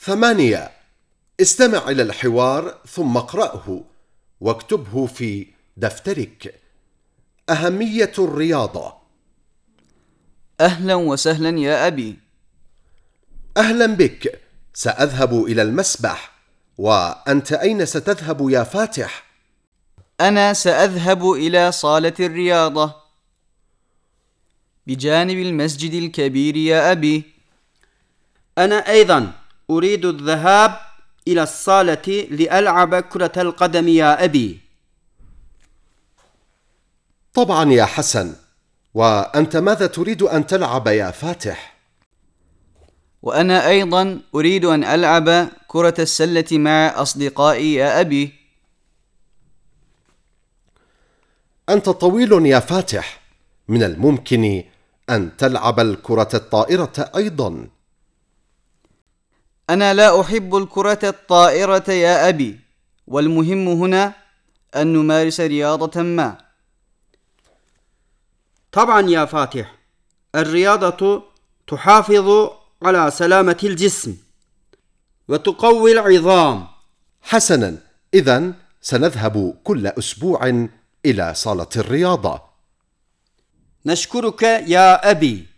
ثمانية. استمع إلى الحوار ثم اقرأه واكتبه في دفترك. أهمية الرياضة. أهلا وسهلا يا أبي. أهلا بك. سأذهب إلى المسبح. وأنت أين ستذهب يا فاتح؟ أنا سأذهب إلى صالة الرياضة. بجانب المسجد الكبير يا أبي. أنا أيضا. أريد الذهاب إلى الصالة لألعب كرة القدم يا أبي. طبعا يا حسن. وأنت ماذا تريد أن تلعب يا فاتح؟ وأنا أيضا أريد أن ألعب كرة السلة مع أصدقائي يا أبي. أنت طويل يا فاتح. من الممكن أن تلعب الكرة الطائرة أيضا. أنا لا أحب الكرة الطائرة يا أبي والمهم هنا أن نمارس رياضة ما. طبعا يا فاتح الرياضة تحافظ على سلامة الجسم وتقوي العظام. حسنا إذا سنذهب كل أسبوع إلى صالة الرياضة. نشكرك يا أبي.